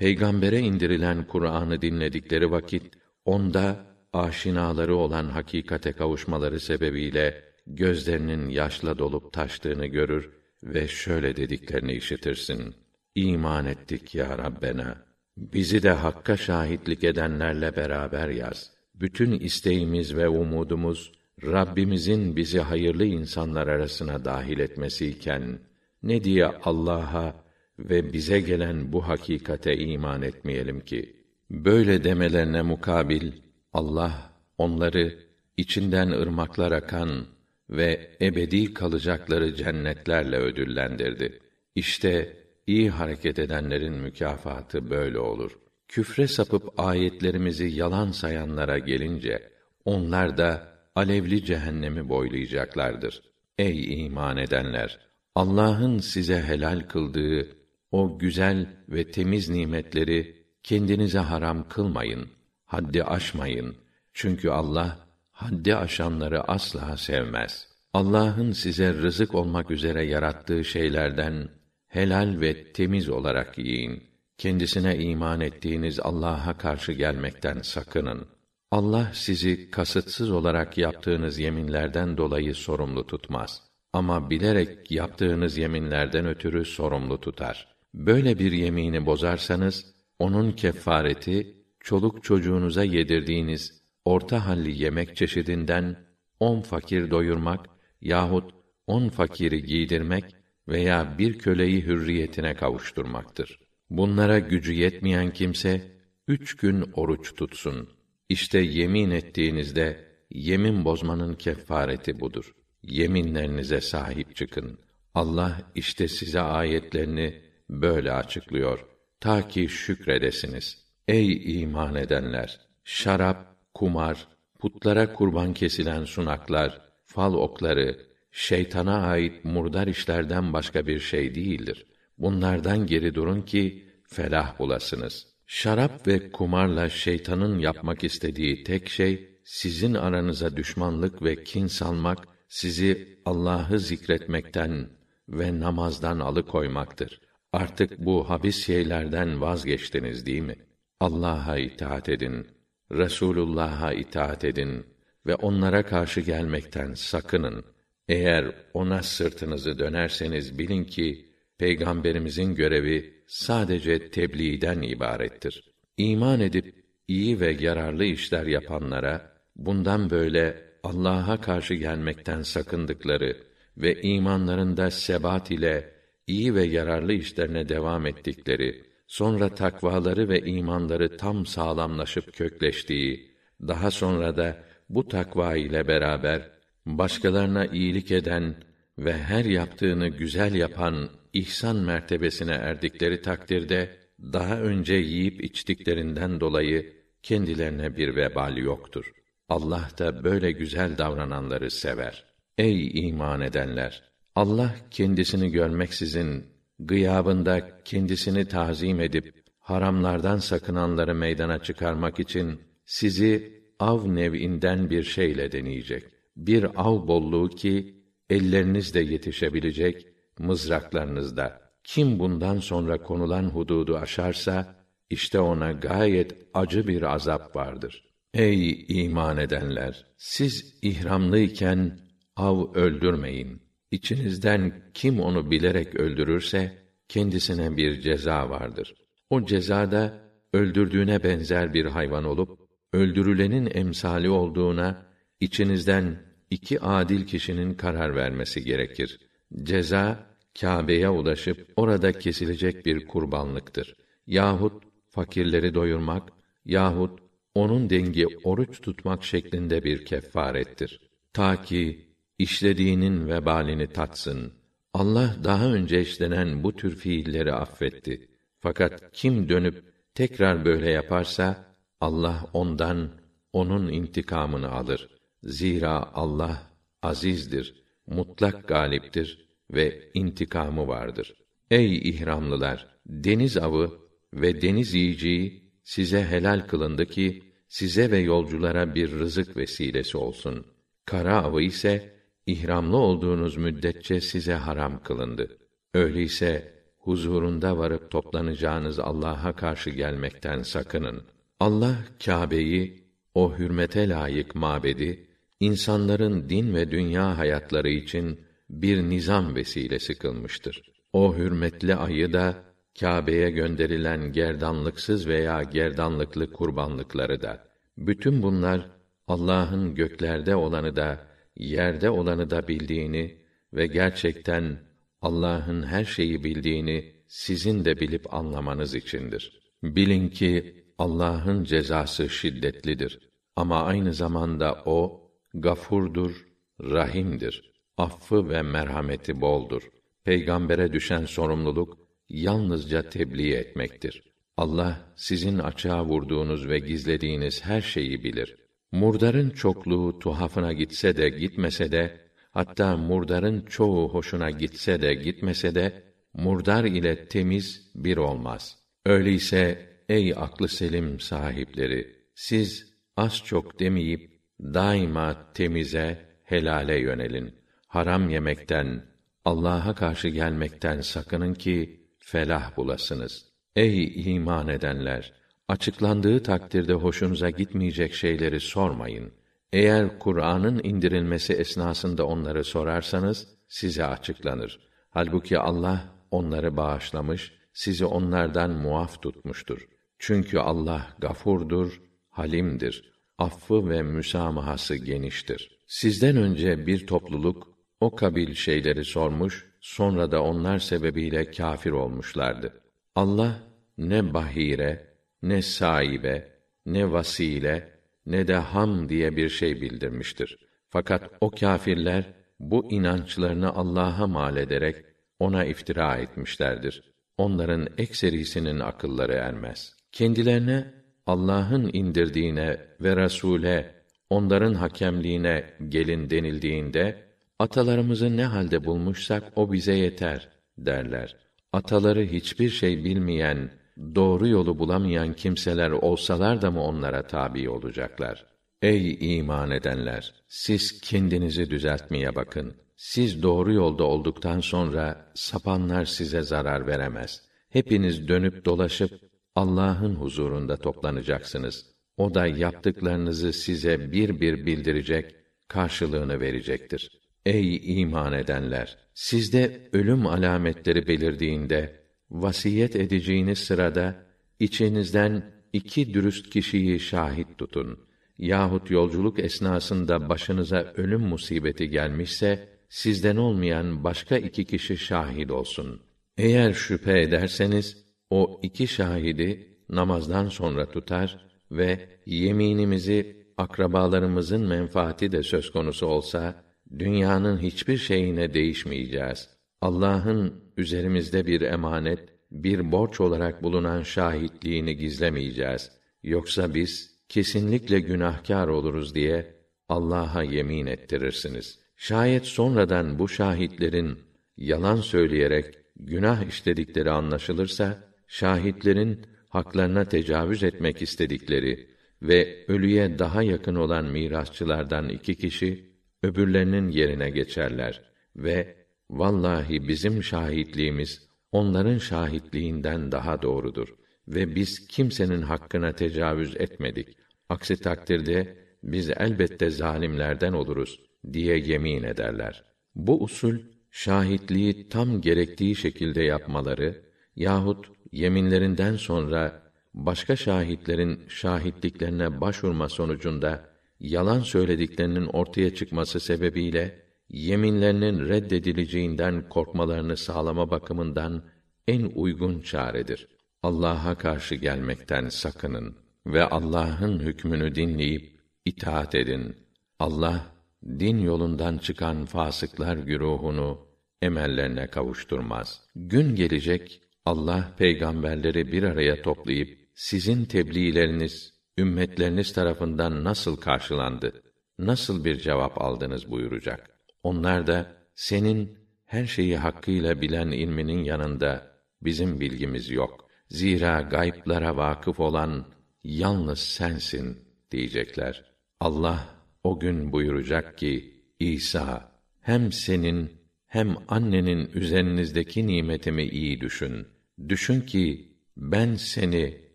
peygambere indirilen Kur'an'ı dinledikleri vakit onda aşinaları olan hakikate kavuşmaları sebebiyle gözlerinin yaşla dolup taştığını görür ve şöyle dediklerini işitirsin. İman ettik ya Rabbena. Bizi de hakka şahitlik edenlerle beraber yaz. Bütün isteğimiz ve umudumuz Rabbimizin bizi hayırlı insanlar arasına dahil etmesiyken ne diye Allah'a ve bize gelen bu hakikate iman etmeyelim ki böyle demelerine mukabil Allah onları içinden ırmaklar akan ve ebedi kalacakları cennetlerle ödüllendirdi. İşte iyi hareket edenlerin mükafatı böyle olur. Küfre sapıp ayetlerimizi yalan sayanlara gelince onlar da alevli cehennemi boylayacaklardır. Ey iman edenler, Allah'ın size helal kıldığı o güzel ve temiz nimetleri kendinize haram kılmayın, haddi aşmayın. Çünkü Allah haddi aşanları asla sevmez. Allah'ın size rızık olmak üzere yarattığı şeylerden helal ve temiz olarak yiyin. Kendisine iman ettiğiniz Allah'a karşı gelmekten sakının. Allah sizi kasıtsız olarak yaptığınız yeminlerden dolayı sorumlu tutmaz. Ama bilerek yaptığınız yeminlerden ötürü sorumlu tutar. Böyle bir yemini bozarsanız, onun kefareti, çoluk çocuğunuza yedirdiğiniz orta halli yemek çeşidinden on fakir doyurmak yahut on fakiri giydirmek veya bir köleyi hürriyetine kavuşturmaktır. Bunlara gücü yetmeyen kimse üç gün oruç tutsun. İşte yemin ettiğinizde yemin bozmanın kefareti budur. Yeminlerinize sahip çıkın. Allah işte size ayetlerini böyle açıklıyor. Ta ki şükredesiniz. Ey iman edenler! Şarap, kumar, putlara kurban kesilen sunaklar, fal okları, şeytana ait murdar işlerden başka bir şey değildir. Bunlardan geri durun ki felah bulasınız. Şarap ve kumarla şeytanın yapmak istediği tek şey sizin aranıza düşmanlık ve kin salmak, sizi Allah'ı zikretmekten ve namazdan alıkoymaktır. Artık bu habis şeylerden vazgeçtiniz değil mi? Allah'a itaat edin, Resulullah'a itaat edin ve onlara karşı gelmekten sakının. Eğer ona sırtınızı dönerseniz bilin ki peygamberimizin görevi sadece tebliğden ibarettir. İman edip iyi ve yararlı işler yapanlara bundan böyle Allah'a karşı gelmekten sakındıkları ve imanlarında sebat ile iyi ve yararlı işlerine devam ettikleri, sonra takvaları ve imanları tam sağlamlaşıp kökleştiği, daha sonra da bu takva ile beraber başkalarına iyilik eden ve her yaptığını güzel yapan ihsan mertebesine erdikleri takdirde daha önce yiyip içtiklerinden dolayı kendilerine bir vebal yoktur. Allah da böyle güzel davrananları sever. Ey iman edenler! Allah kendisini görmeksizin gıyabında kendisini tazim edip haramlardan sakınanları meydana çıkarmak için sizi av nev'inden bir şeyle deneyecek. Bir av bolluğu ki ellerinizde yetişebilecek mızraklarınızda. Kim bundan sonra konulan hududu aşarsa işte ona gayet acı bir azap vardır. Ey iman edenler, siz ihramlıyken av öldürmeyin. İçinizden kim onu bilerek öldürürse kendisine bir ceza vardır. O cezada öldürdüğüne benzer bir hayvan olup öldürülenin emsali olduğuna içinizden iki adil kişinin karar vermesi gerekir. Ceza Kâbe'ye ulaşıp orada kesilecek bir kurbanlıktır. Yahut fakirleri doyurmak yahut onun dengi oruç tutmak şeklinde bir kefarettir. Ta ki işlediğinin vebalini tatsın. Allah daha önce işlenen bu tür fiilleri affetti. Fakat kim dönüp tekrar böyle yaparsa Allah ondan onun intikamını alır. Zira Allah azizdir, mutlak galiptir ve intikamı vardır. Ey ihramlılar, deniz avı ve deniz yiyeceği size helal kılındı ki size ve yolculara bir rızık vesilesi olsun. Kara avı ise ihramlı olduğunuz müddetçe size haram kılındı. Öyleyse huzurunda varıp toplanacağınız Allah'a karşı gelmekten sakının. Allah Kâbe'yi o hürmete layık mabedi insanların din ve dünya hayatları için bir nizam vesilesi kılmıştır. O hürmetli ayı da Kâbe'ye gönderilen gerdanlıksız veya gerdanlıklı kurbanlıkları da bütün bunlar Allah'ın göklerde olanı da yerde olanı da bildiğini ve gerçekten Allah'ın her şeyi bildiğini sizin de bilip anlamanız içindir. Bilin ki Allah'ın cezası şiddetlidir ama aynı zamanda o gafurdur, rahimdir. Affı ve merhameti boldur. Peygambere düşen sorumluluk yalnızca tebliğ etmektir. Allah sizin açığa vurduğunuz ve gizlediğiniz her şeyi bilir. Murdarın çokluğu tuhafına gitse de gitmese de hatta murdarın çoğu hoşuna gitse de gitmese de murdar ile temiz bir olmaz. Öyleyse ey aklı selim sahipleri siz az çok demeyip daima temize, helale yönelin. Haram yemekten, Allah'a karşı gelmekten sakının ki felah bulasınız. Ey iman edenler, açıklandığı takdirde hoşunuza gitmeyecek şeyleri sormayın. Eğer Kur'an'ın indirilmesi esnasında onları sorarsanız size açıklanır. Halbuki Allah onları bağışlamış, sizi onlardan muaf tutmuştur. Çünkü Allah gafurdur, halimdir. Affı ve müsamahası geniştir. Sizden önce bir topluluk o kabil şeyleri sormuş, sonra da onlar sebebiyle kâfir olmuşlardı. Allah ne bahire, ne sahibe, ne vasile, ne de ham diye bir şey bildirmiştir. Fakat o kâfirler bu inançlarını Allah'a mal ederek ona iftira etmişlerdir. Onların ekserisinin akılları ermez. Kendilerine Allah'ın indirdiğine ve Resûle onların hakemliğine gelin denildiğinde atalarımızı ne halde bulmuşsak o bize yeter derler. Ataları hiçbir şey bilmeyen, doğru yolu bulamayan kimseler olsalar da mı onlara tabi olacaklar? Ey iman edenler, siz kendinizi düzeltmeye bakın. Siz doğru yolda olduktan sonra sapanlar size zarar veremez. Hepiniz dönüp dolaşıp Allah'ın huzurunda toplanacaksınız. O da yaptıklarınızı size bir bir bildirecek, karşılığını verecektir. Ey iman edenler! Sizde ölüm alametleri belirdiğinde, vasiyet edeceğiniz sırada, içinizden iki dürüst kişiyi şahit tutun. Yahut yolculuk esnasında başınıza ölüm musibeti gelmişse, sizden olmayan başka iki kişi şahit olsun. Eğer şüphe ederseniz, o iki şahidi namazdan sonra tutar ve yeminimizi akrabalarımızın menfaati de söz konusu olsa dünyanın hiçbir şeyine değişmeyeceğiz. Allah'ın üzerimizde bir emanet, bir borç olarak bulunan şahitliğini gizlemeyeceğiz. Yoksa biz kesinlikle günahkar oluruz diye Allah'a yemin ettirirsiniz. Şayet sonradan bu şahitlerin yalan söyleyerek günah işledikleri anlaşılırsa şahitlerin haklarına tecavüz etmek istedikleri ve ölüye daha yakın olan mirasçılardan iki kişi öbürlerinin yerine geçerler ve vallahi bizim şahitliğimiz onların şahitliğinden daha doğrudur ve biz kimsenin hakkına tecavüz etmedik. Aksi takdirde biz elbette zalimlerden oluruz diye yemin ederler. Bu usul şahitliği tam gerektiği şekilde yapmaları yahut yeminlerinden sonra başka şahitlerin şahitliklerine başvurma sonucunda yalan söylediklerinin ortaya çıkması sebebiyle yeminlerinin reddedileceğinden korkmalarını sağlama bakımından en uygun çaredir. Allah'a karşı gelmekten sakının ve Allah'ın hükmünü dinleyip itaat edin. Allah din yolundan çıkan fasıklar güruhunu emellerine kavuşturmaz. Gün gelecek Allah peygamberleri bir araya toplayıp sizin tebliğleriniz ümmetleriniz tarafından nasıl karşılandı? Nasıl bir cevap aldınız buyuracak. Onlar da senin her şeyi hakkıyla bilen ilminin yanında bizim bilgimiz yok. Zira gayplara vakıf olan yalnız sensin diyecekler. Allah o gün buyuracak ki İsa hem senin hem annenin üzerinizdeki nimetimi iyi düşün. Düşün ki ben seni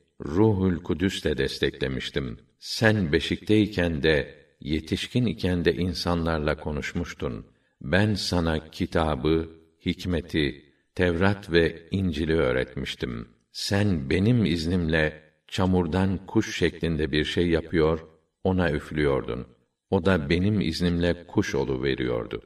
Ruhul Kudüs'le desteklemiştim. Sen beşikteyken de yetişkin iken de insanlarla konuşmuştun. Ben sana kitabı, hikmeti, Tevrat ve İncil'i öğretmiştim. Sen benim iznimle çamurdan kuş şeklinde bir şey yapıyor, ona üflüyordun. O da benim iznimle kuş olu veriyordu.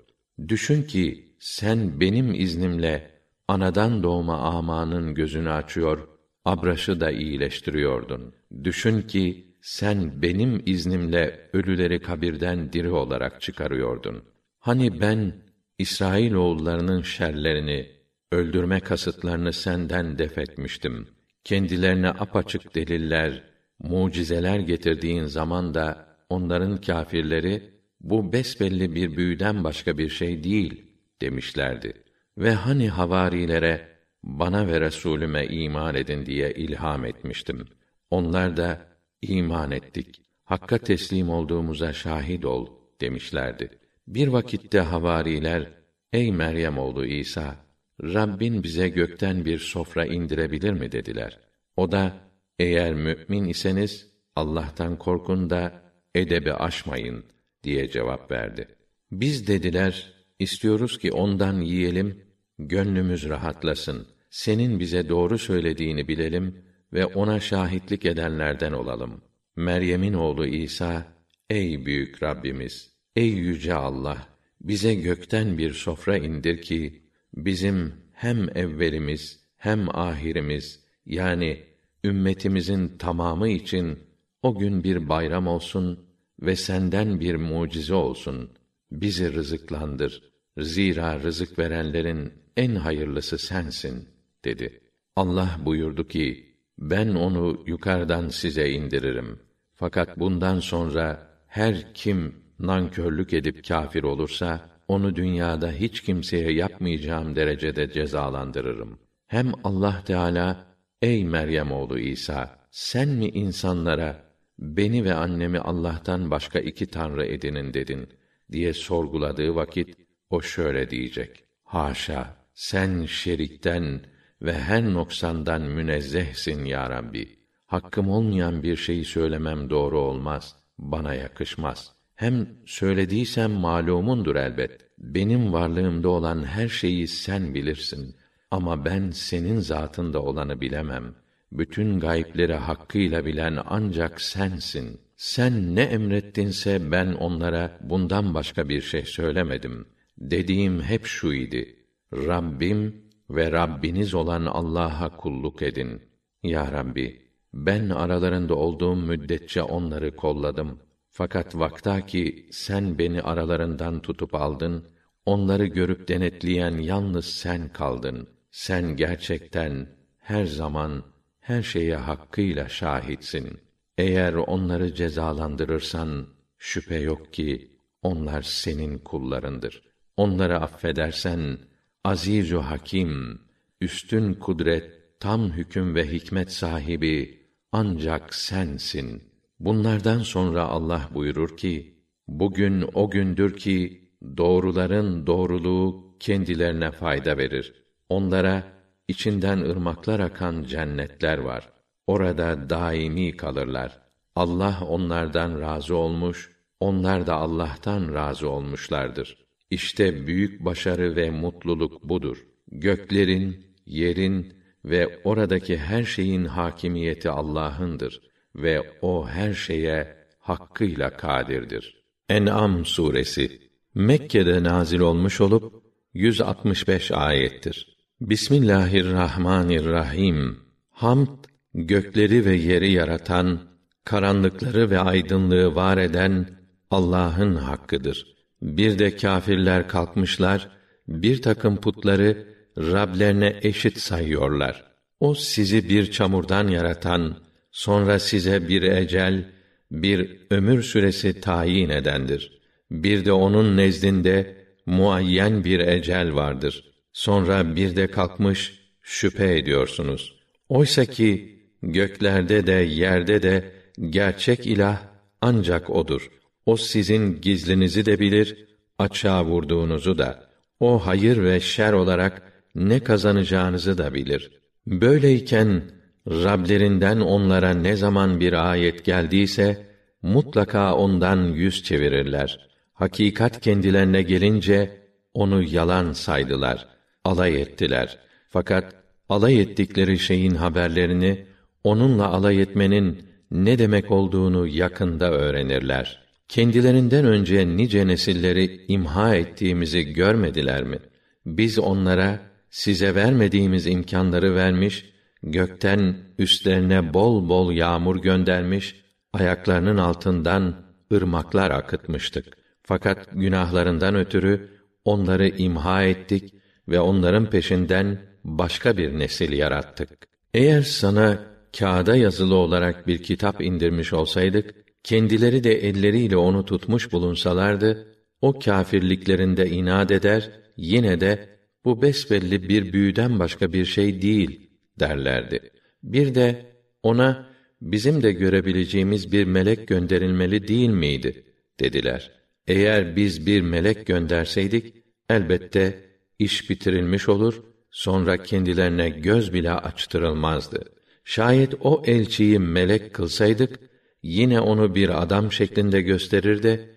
Düşün ki sen benim iznimle anadan doğma amanın gözünü açıyor, abraşı da iyileştiriyordun. Düşün ki sen benim iznimle ölüleri kabirden diri olarak çıkarıyordun. Hani ben İsrail oğullarının şerlerini, öldürme kasıtlarını senden def etmiştim. Kendilerine apaçık deliller, mucizeler getirdiğin zaman da onların kâfirleri bu besbelli bir büyüden başka bir şey değil demişlerdi. Ve hani havarilere bana ve Resulüme iman edin diye ilham etmiştim. Onlar da iman ettik. Hakka teslim olduğumuza şahit ol demişlerdi. Bir vakitte havariler ey Meryem oğlu İsa Rabbin bize gökten bir sofra indirebilir mi dediler. O da eğer mümin iseniz Allah'tan korkun da edebi aşmayın diye cevap verdi. Biz dediler istiyoruz ki ondan yiyelim gönlümüz rahatlasın. Senin bize doğru söylediğini bilelim ve ona şahitlik edenlerden olalım. Meryem'in oğlu İsa, ey büyük Rabbimiz, ey yüce Allah, bize gökten bir sofra indir ki bizim hem evvelimiz hem ahirimiz yani ümmetimizin tamamı için o gün bir bayram olsun ve senden bir mucize olsun. Bizi rızıklandır. Zira rızık verenlerin en hayırlısı sensin dedi. Allah buyurdu ki ben onu yukarıdan size indiririm. Fakat bundan sonra her kim nankörlük edip kâfir olursa onu dünyada hiç kimseye yapmayacağım derecede cezalandırırım. Hem Allah Teala ey Meryem oğlu İsa sen mi insanlara beni ve annemi Allah'tan başka iki tanrı edinin dedin diye sorguladığı vakit o şöyle diyecek. Haşa sen şerikten ve her noksandan münezzehsin ya Rabbi. Hakkım olmayan bir şeyi söylemem doğru olmaz, bana yakışmaz. Hem söylediysem malumundur elbet. Benim varlığımda olan her şeyi sen bilirsin. Ama ben senin zatında olanı bilemem. Bütün gayipleri hakkıyla bilen ancak sensin. Sen ne emrettinse ben onlara bundan başka bir şey söylemedim. Dediğim hep şu idi. Rabbim ve Rabbiniz olan Allah'a kulluk edin. Ya Rabbi, ben aralarında olduğum müddetçe onları kolladım. Fakat vaktaki sen beni aralarından tutup aldın, onları görüp denetleyen yalnız sen kaldın. Sen gerçekten her zaman her şeye hakkıyla şahitsin. Eğer onları cezalandırırsan şüphe yok ki onlar senin kullarındır. Onları affedersen Azizu Hakim, üstün kudret, tam hüküm ve hikmet sahibi ancak sensin. Bunlardan sonra Allah buyurur ki: Bugün o gündür ki doğruların doğruluğu kendilerine fayda verir. Onlara içinden ırmaklar akan cennetler var. Orada daimi kalırlar. Allah onlardan razı olmuş, onlar da Allah'tan razı olmuşlardır. İşte büyük başarı ve mutluluk budur. Göklerin, yerin ve oradaki her şeyin hakimiyeti Allah'ındır ve o her şeye hakkıyla kadirdir. En'am suresi Mekke'de nazil olmuş olup 165 ayettir. Bismillahirrahmanirrahim. Hamd gökleri ve yeri yaratan, karanlıkları ve aydınlığı var eden Allah'ın hakkıdır. Bir de kâfirler kalkmışlar, bir takım putları Rablerine eşit sayıyorlar. O sizi bir çamurdan yaratan, sonra size bir ecel, bir ömür süresi tayin edendir. Bir de onun nezdinde muayyen bir ecel vardır. Sonra bir de kalkmış şüphe ediyorsunuz. Oysa ki göklerde de yerde de gerçek ilah ancak odur. O sizin gizlinizi de bilir, açığa vurduğunuzu da. O hayır ve şer olarak ne kazanacağınızı da bilir. Böyleyken Rablerinden onlara ne zaman bir ayet geldiyse mutlaka ondan yüz çevirirler. Hakikat kendilerine gelince onu yalan saydılar, alay ettiler. Fakat alay ettikleri şeyin haberlerini onunla alay etmenin ne demek olduğunu yakında öğrenirler. Kendilerinden önce nice nesilleri imha ettiğimizi görmediler mi? Biz onlara size vermediğimiz imkanları vermiş, gökten üstlerine bol bol yağmur göndermiş, ayaklarının altından ırmaklar akıtmıştık. Fakat günahlarından ötürü onları imha ettik ve onların peşinden başka bir nesil yarattık. Eğer sana kağıda yazılı olarak bir kitap indirmiş olsaydık, kendileri de elleriyle onu tutmuş bulunsalardı, o kâfirliklerinde inat eder, yine de bu besbelli bir büyüden başka bir şey değil derlerdi. Bir de ona bizim de görebileceğimiz bir melek gönderilmeli değil miydi dediler. Eğer biz bir melek gönderseydik elbette iş bitirilmiş olur, sonra kendilerine göz bile açtırılmazdı. Şayet o elçiyi melek kılsaydık yine onu bir adam şeklinde gösterir de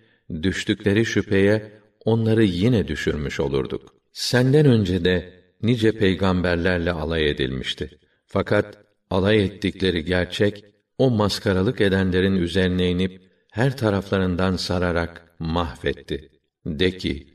düştükleri şüpheye onları yine düşürmüş olurduk. Senden önce de nice peygamberlerle alay edilmişti. Fakat alay ettikleri gerçek o maskaralık edenlerin üzerine inip her taraflarından sararak mahvetti. De ki,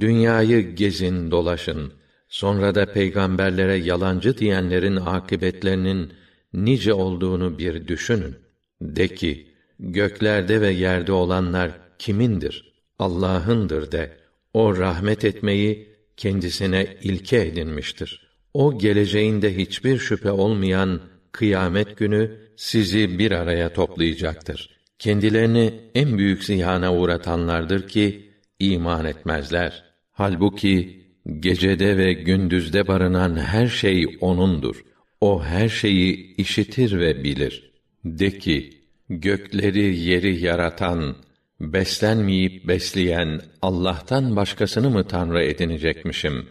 dünyayı gezin, dolaşın. Sonra da peygamberlere yalancı diyenlerin akıbetlerinin nice olduğunu bir düşünün. De ki, göklerde ve yerde olanlar kimindir? Allah'ındır de. O rahmet etmeyi kendisine ilke edinmiştir. O geleceğinde hiçbir şüphe olmayan kıyamet günü sizi bir araya toplayacaktır. Kendilerini en büyük zihana uğratanlardır ki iman etmezler. Halbuki gecede ve gündüzde barınan her şey onundur. O her şeyi işitir ve bilir. De ki, gökleri yeri yaratan, beslenmeyip besleyen Allah'tan başkasını mı tanrı edinecekmişim?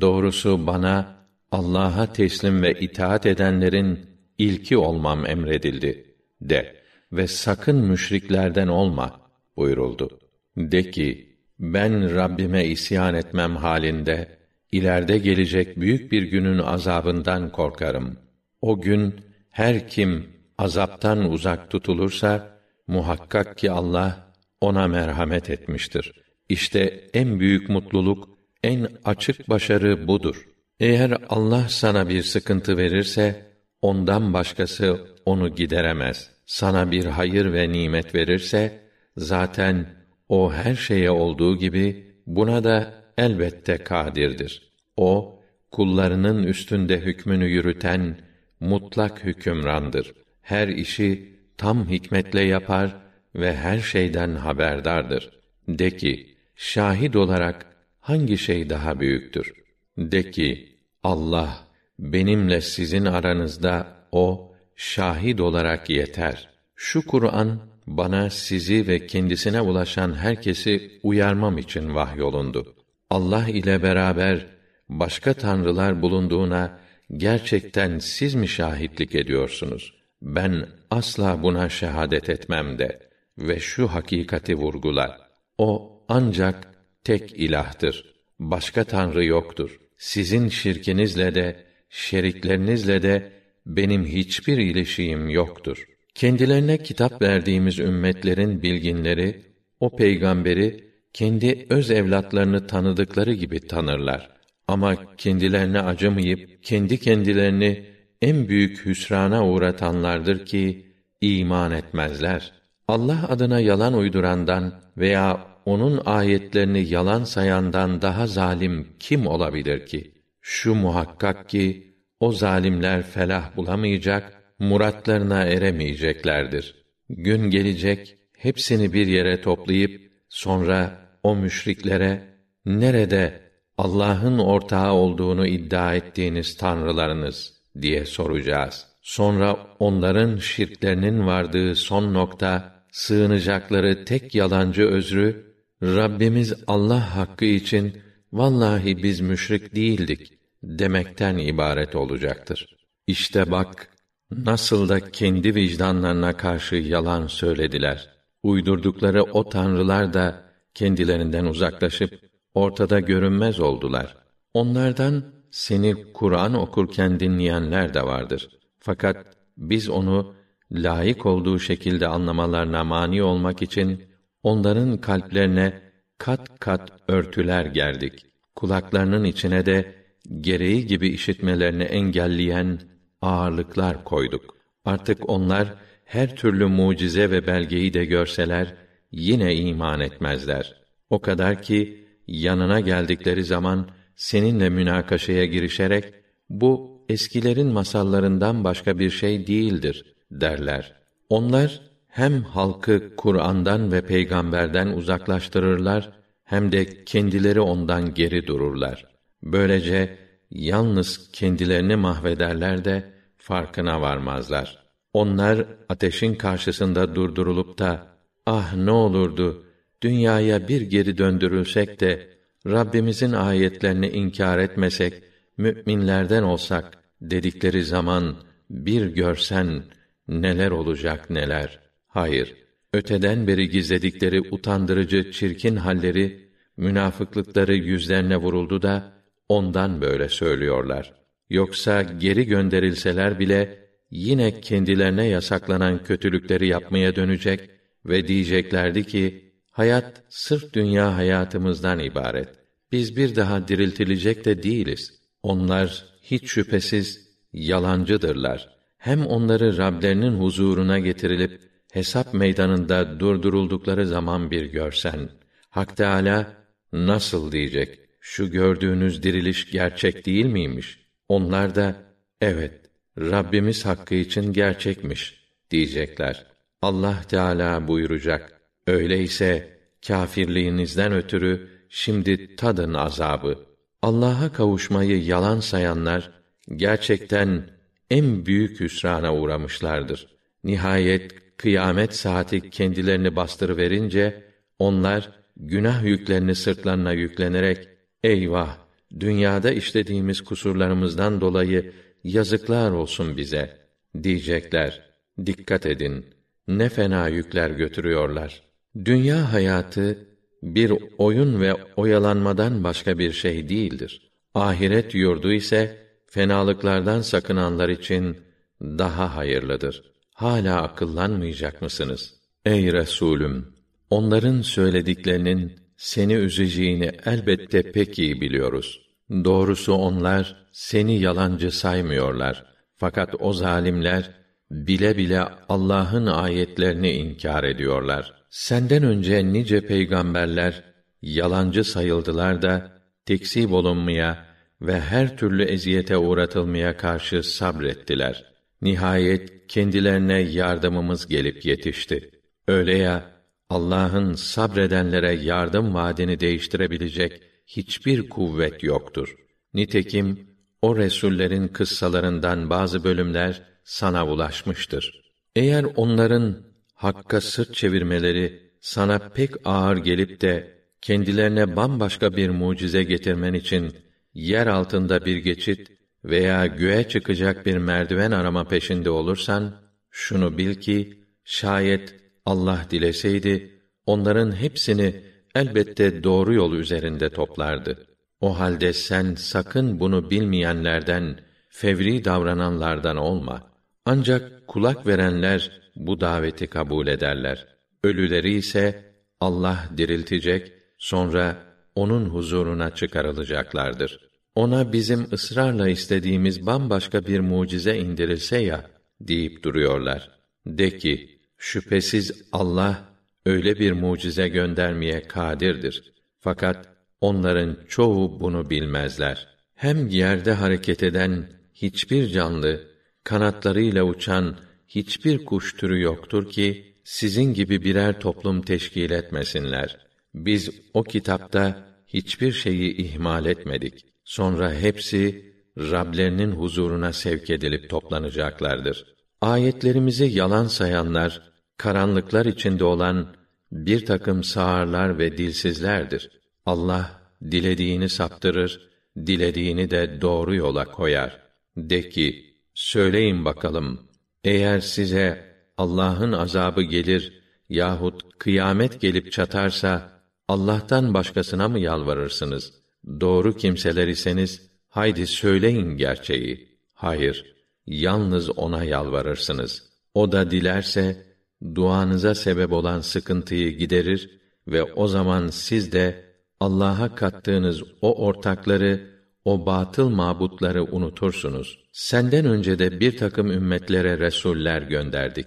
Doğrusu bana Allah'a teslim ve itaat edenlerin ilki olmam emredildi de ve sakın müşriklerden olma buyuruldu. De ki ben Rabbime isyan etmem halinde ileride gelecek büyük bir günün azabından korkarım. O gün her kim azaptan uzak tutulursa muhakkak ki Allah ona merhamet etmiştir. İşte en büyük mutluluk, en açık başarı budur. Eğer Allah sana bir sıkıntı verirse ondan başkası onu gideremez. Sana bir hayır ve nimet verirse zaten o her şeye olduğu gibi buna da elbette kadirdir. O kullarının üstünde hükmünü yürüten mutlak hükümrandır. Her işi tam hikmetle yapar ve her şeyden haberdardır. De ki, şahit olarak hangi şey daha büyüktür? De ki, Allah benimle sizin aranızda o şahit olarak yeter. Şu Kur'an bana sizi ve kendisine ulaşan herkesi uyarmam için vahyolundu. Allah ile beraber başka tanrılar bulunduğuna gerçekten siz mi şahitlik ediyorsunuz? Ben asla buna şehadet etmem de ve şu hakikati vurgular. O ancak tek ilahtır. Başka tanrı yoktur. Sizin şirkinizle de şeriklerinizle de benim hiçbir ilişiğim yoktur. Kendilerine kitap verdiğimiz ümmetlerin bilginleri o peygamberi kendi öz evlatlarını tanıdıkları gibi tanırlar. Ama kendilerine acımayıp kendi kendilerini en büyük hüsrana uğratanlardır ki iman etmezler. Allah adına yalan uydurandan veya onun ayetlerini yalan sayandan daha zalim kim olabilir ki? Şu muhakkak ki o zalimler felah bulamayacak, muratlarına eremeyeceklerdir. Gün gelecek, hepsini bir yere toplayıp sonra o müşriklere nerede Allah'ın ortağı olduğunu iddia ettiğiniz tanrılarınız diye soracağız. Sonra onların şirklerinin vardığı son nokta sığınacakları tek yalancı özrü Rabbimiz Allah hakkı için vallahi biz müşrik değildik demekten ibaret olacaktır. İşte bak nasıl da kendi vicdanlarına karşı yalan söylediler. Uydurdukları o tanrılar da kendilerinden uzaklaşıp ortada görünmez oldular. Onlardan seni Kur'an okurken dinleyenler de vardır. Fakat biz onu layık olduğu şekilde anlamalarına mani olmak için onların kalplerine kat kat örtüler gerdik. Kulaklarının içine de gereği gibi işitmelerini engelleyen ağırlıklar koyduk. Artık onlar her türlü mucize ve belgeyi de görseler yine iman etmezler. O kadar ki yanına geldikleri zaman seninle münakaşaya girişerek bu eskilerin masallarından başka bir şey değildir derler. Onlar hem halkı Kur'an'dan ve peygamberden uzaklaştırırlar hem de kendileri ondan geri dururlar. Böylece yalnız kendilerini mahvederler de farkına varmazlar. Onlar ateşin karşısında durdurulup da ah ne olurdu dünyaya bir geri döndürülsek de Rabbimizin ayetlerini inkar etmesek, müminlerden olsak dedikleri zaman bir görsen neler olacak neler. Hayır, öteden beri gizledikleri utandırıcı çirkin halleri, münafıklıkları yüzlerine vuruldu da ondan böyle söylüyorlar. Yoksa geri gönderilseler bile yine kendilerine yasaklanan kötülükleri yapmaya dönecek ve diyeceklerdi ki hayat sırf dünya hayatımızdan ibaret. Biz bir daha diriltilecek de değiliz. Onlar hiç şüphesiz yalancıdırlar. Hem onları Rablerinin huzuruna getirilip hesap meydanında durduruldukları zaman bir görsen, Hak Teâlâ nasıl diyecek? Şu gördüğünüz diriliş gerçek değil miymiş? Onlar da evet Rabbimiz hakkı için gerçekmiş diyecekler. Allah Teala buyuracak. Öyleyse kâfirliğinizden ötürü şimdi tadın azabı. Allah'a kavuşmayı yalan sayanlar gerçekten en büyük hüsrana uğramışlardır. Nihayet kıyamet saati kendilerini bastırıverince onlar günah yüklerini sırtlarına yüklenerek eyvah dünyada işlediğimiz kusurlarımızdan dolayı yazıklar olsun bize diyecekler. Dikkat edin. Ne fena yükler götürüyorlar. Dünya hayatı bir oyun ve oyalanmadan başka bir şey değildir. Ahiret yurdu ise fenalıklardan sakınanlar için daha hayırlıdır. Hala akıllanmayacak mısınız? Ey Resulüm, onların söylediklerinin seni üzeceğini elbette pek iyi biliyoruz. Doğrusu onlar seni yalancı saymıyorlar. Fakat o zalimler bile bile Allah'ın ayetlerini inkar ediyorlar. Senden önce nice peygamberler yalancı sayıldılar da tekzip olunmaya ve her türlü eziyete uğratılmaya karşı sabrettiler. Nihayet kendilerine yardımımız gelip yetişti. Öyle ya Allah'ın sabredenlere yardım vaadini değiştirebilecek hiçbir kuvvet yoktur. Nitekim o resullerin kıssalarından bazı bölümler sana ulaşmıştır. Eğer onların hakka sırt çevirmeleri sana pek ağır gelip de kendilerine bambaşka bir mucize getirmen için yer altında bir geçit veya göğe çıkacak bir merdiven arama peşinde olursan şunu bil ki şayet Allah dileseydi onların hepsini elbette doğru yol üzerinde toplardı. O halde sen sakın bunu bilmeyenlerden, fevri davrananlardan olma. Ancak kulak verenler bu daveti kabul ederler. Ölüleri ise Allah diriltecek, sonra onun huzuruna çıkarılacaklardır. Ona bizim ısrarla istediğimiz bambaşka bir mucize indirilse ya deyip duruyorlar. De ki, şüphesiz Allah öyle bir mucize göndermeye kadirdir. Fakat onların çoğu bunu bilmezler. Hem yerde hareket eden hiçbir canlı, kanatlarıyla uçan hiçbir kuş türü yoktur ki sizin gibi birer toplum teşkil etmesinler. Biz o kitapta hiçbir şeyi ihmal etmedik. Sonra hepsi Rablerinin huzuruna sevk edilip toplanacaklardır. Ayetlerimizi yalan sayanlar, karanlıklar içinde olan bir takım sağırlar ve dilsizlerdir. Allah dilediğini saptırır, dilediğini de doğru yola koyar. De ki, söyleyin bakalım, eğer size Allah'ın azabı gelir yahut kıyamet gelip çatarsa Allah'tan başkasına mı yalvarırsınız? Doğru kimseler iseniz haydi söyleyin gerçeği. Hayır, yalnız ona yalvarırsınız. O da dilerse duanıza sebep olan sıkıntıyı giderir ve o zaman siz de Allah'a kattığınız o ortakları, o batıl mabutları unutursunuz. Senden önce de bir takım ümmetlere resuller gönderdik.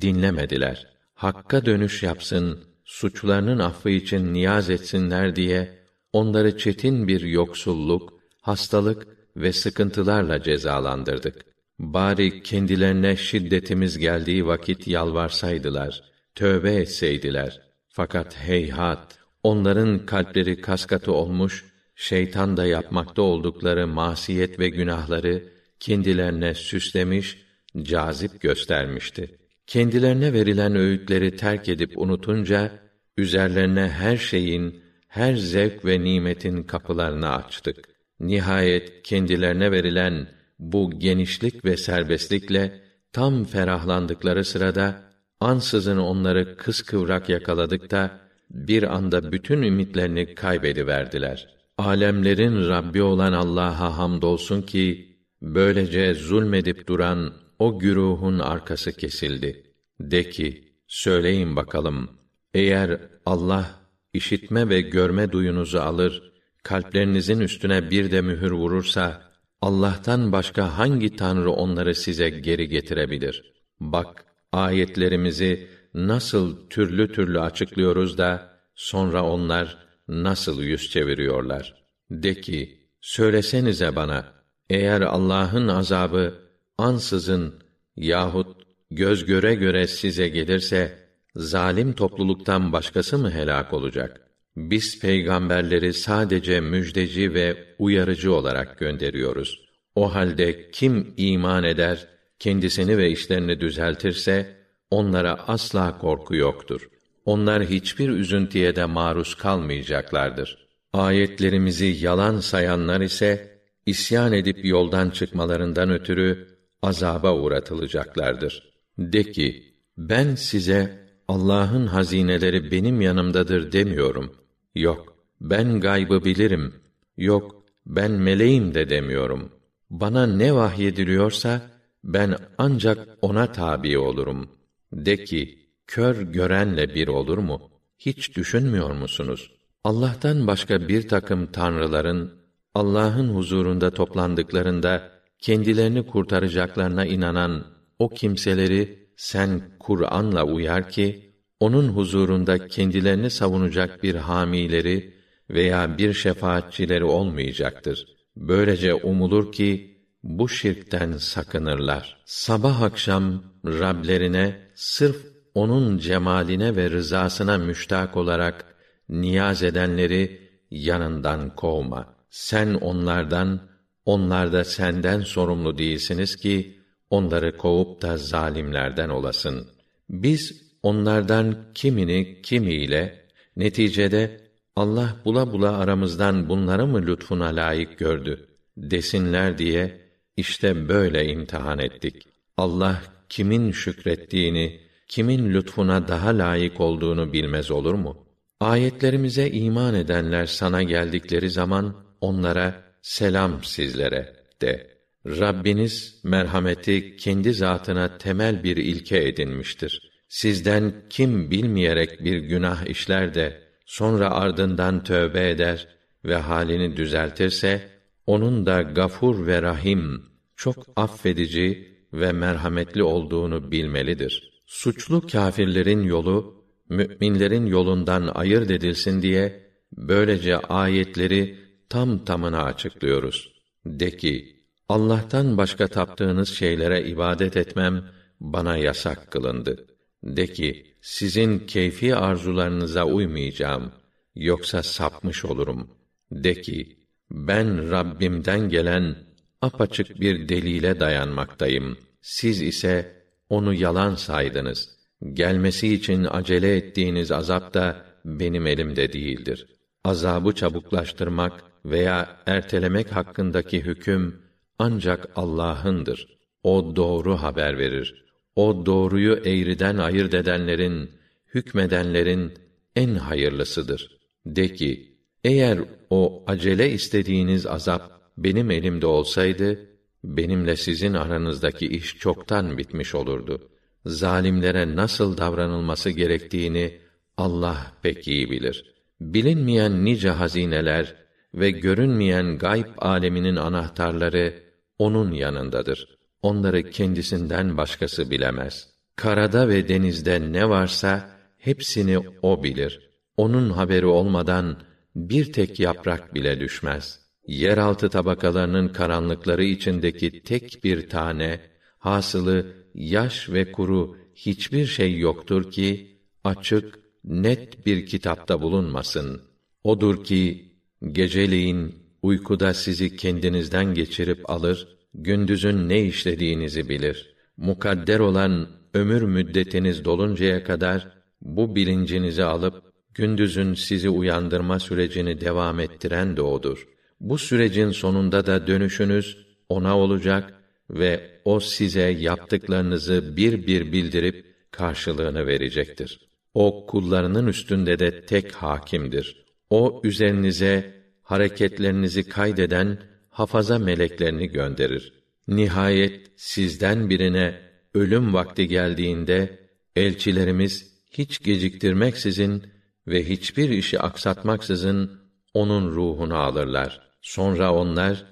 Dinlemediler. Hakka dönüş yapsın, suçlarının affı için niyaz etsinler diye onları çetin bir yoksulluk, hastalık ve sıkıntılarla cezalandırdık. Bari kendilerine şiddetimiz geldiği vakit yalvarsaydılar, tövbe etseydiler. Fakat heyhat, onların kalpleri kaskatı olmuş, şeytan da yapmakta oldukları masiyet ve günahları kendilerine süslemiş, cazip göstermişti. Kendilerine verilen öğütleri terk edip unutunca üzerlerine her şeyin, her zevk ve nimetin kapılarını açtık. Nihayet kendilerine verilen bu genişlik ve serbestlikle tam ferahlandıkları sırada ansızın onları kıskıvrak yakaladık da bir anda bütün ümitlerini kaybediverdiler. Alemlerin Rabbi olan Allah'a hamdolsun ki böylece zulmedip duran o güruhun arkası kesildi. De ki, söyleyin bakalım, eğer Allah işitme ve görme duyunuzu alır, kalplerinizin üstüne bir de mühür vurursa, Allah'tan başka hangi tanrı onları size geri getirebilir? Bak, ayetlerimizi nasıl türlü türlü açıklıyoruz da sonra onlar nasıl yüz çeviriyorlar? De ki, söylesenize bana, eğer Allah'ın azabı ansızın yahut göz göre göre size gelirse zalim topluluktan başkası mı helak olacak? Biz peygamberleri sadece müjdeci ve uyarıcı olarak gönderiyoruz. O halde kim iman eder, kendisini ve işlerini düzeltirse onlara asla korku yoktur. Onlar hiçbir üzüntüye de maruz kalmayacaklardır. Ayetlerimizi yalan sayanlar ise isyan edip yoldan çıkmalarından ötürü azaba uğratılacaklardır. De ki, ben size Allah'ın hazineleri benim yanımdadır demiyorum. Yok, ben gaybı bilirim. Yok, ben meleğim de demiyorum. Bana ne vahyediliyorsa, ben ancak ona tabi olurum. De ki, kör görenle bir olur mu? Hiç düşünmüyor musunuz? Allah'tan başka bir takım tanrıların, Allah'ın huzurunda toplandıklarında, kendilerini kurtaracaklarına inanan o kimseleri sen Kur'an'la uyar ki onun huzurunda kendilerini savunacak bir hamileri veya bir şefaatçileri olmayacaktır. Böylece umulur ki bu şirkten sakınırlar. Sabah akşam Rablerine sırf onun cemaline ve rızasına müştak olarak niyaz edenleri yanından kovma. Sen onlardan, onlar da senden sorumlu değilsiniz ki onları kovup da zalimlerden olasın. Biz onlardan kimini kimiyle neticede Allah bula bula aramızdan bunları mı lütfuna layık gördü desinler diye işte böyle imtihan ettik. Allah kimin şükrettiğini, kimin lütfuna daha layık olduğunu bilmez olur mu? Ayetlerimize iman edenler sana geldikleri zaman onlara selam sizlere de. Rabbiniz merhameti kendi zatına temel bir ilke edinmiştir. Sizden kim bilmeyerek bir günah işler de sonra ardından tövbe eder ve halini düzeltirse onun da gafur ve rahim, çok affedici ve merhametli olduğunu bilmelidir. Suçlu kâfirlerin yolu müminlerin yolundan ayırt edilsin diye böylece ayetleri tam tamına açıklıyoruz. De ki, Allah'tan başka taptığınız şeylere ibadet etmem bana yasak kılındı. De ki, sizin keyfi arzularınıza uymayacağım, yoksa sapmış olurum. De ki, ben Rabbimden gelen apaçık bir delile dayanmaktayım. Siz ise onu yalan saydınız. Gelmesi için acele ettiğiniz azap da benim elimde değildir. azabı çabuklaştırmak veya ertelemek hakkındaki hüküm ancak Allah'ındır. O doğru haber verir. O doğruyu eğriden ayırt edenlerin, hükmedenlerin en hayırlısıdır. De ki, eğer o acele istediğiniz azap benim elimde olsaydı, benimle sizin aranızdaki iş çoktan bitmiş olurdu. Zalimlere nasıl davranılması gerektiğini Allah pek iyi bilir. Bilinmeyen nice hazineler ve görünmeyen gayb aleminin anahtarları onun yanındadır. Onları kendisinden başkası bilemez. Karada ve denizde ne varsa hepsini o bilir. Onun haberi olmadan bir tek yaprak bile düşmez. Yeraltı tabakalarının karanlıkları içindeki tek bir tane, hasılı yaş ve kuru hiçbir şey yoktur ki açık, net bir kitapta bulunmasın. Odur ki geceleyin uykuda sizi kendinizden geçirip alır, gündüzün ne işlediğinizi bilir. Mukadder olan ömür müddetiniz doluncaya kadar bu bilincinizi alıp gündüzün sizi uyandırma sürecini devam ettiren de odur. Bu sürecin sonunda da dönüşünüz ona olacak ve o size yaptıklarınızı bir bir bildirip karşılığını verecektir. O kullarının üstünde de tek hakimdir. O üzerinize hareketlerinizi kaydeden hafaza meleklerini gönderir. Nihayet sizden birine ölüm vakti geldiğinde elçilerimiz hiç geciktirmeksizin ve hiçbir işi aksatmaksızın onun ruhunu alırlar. Sonra onlar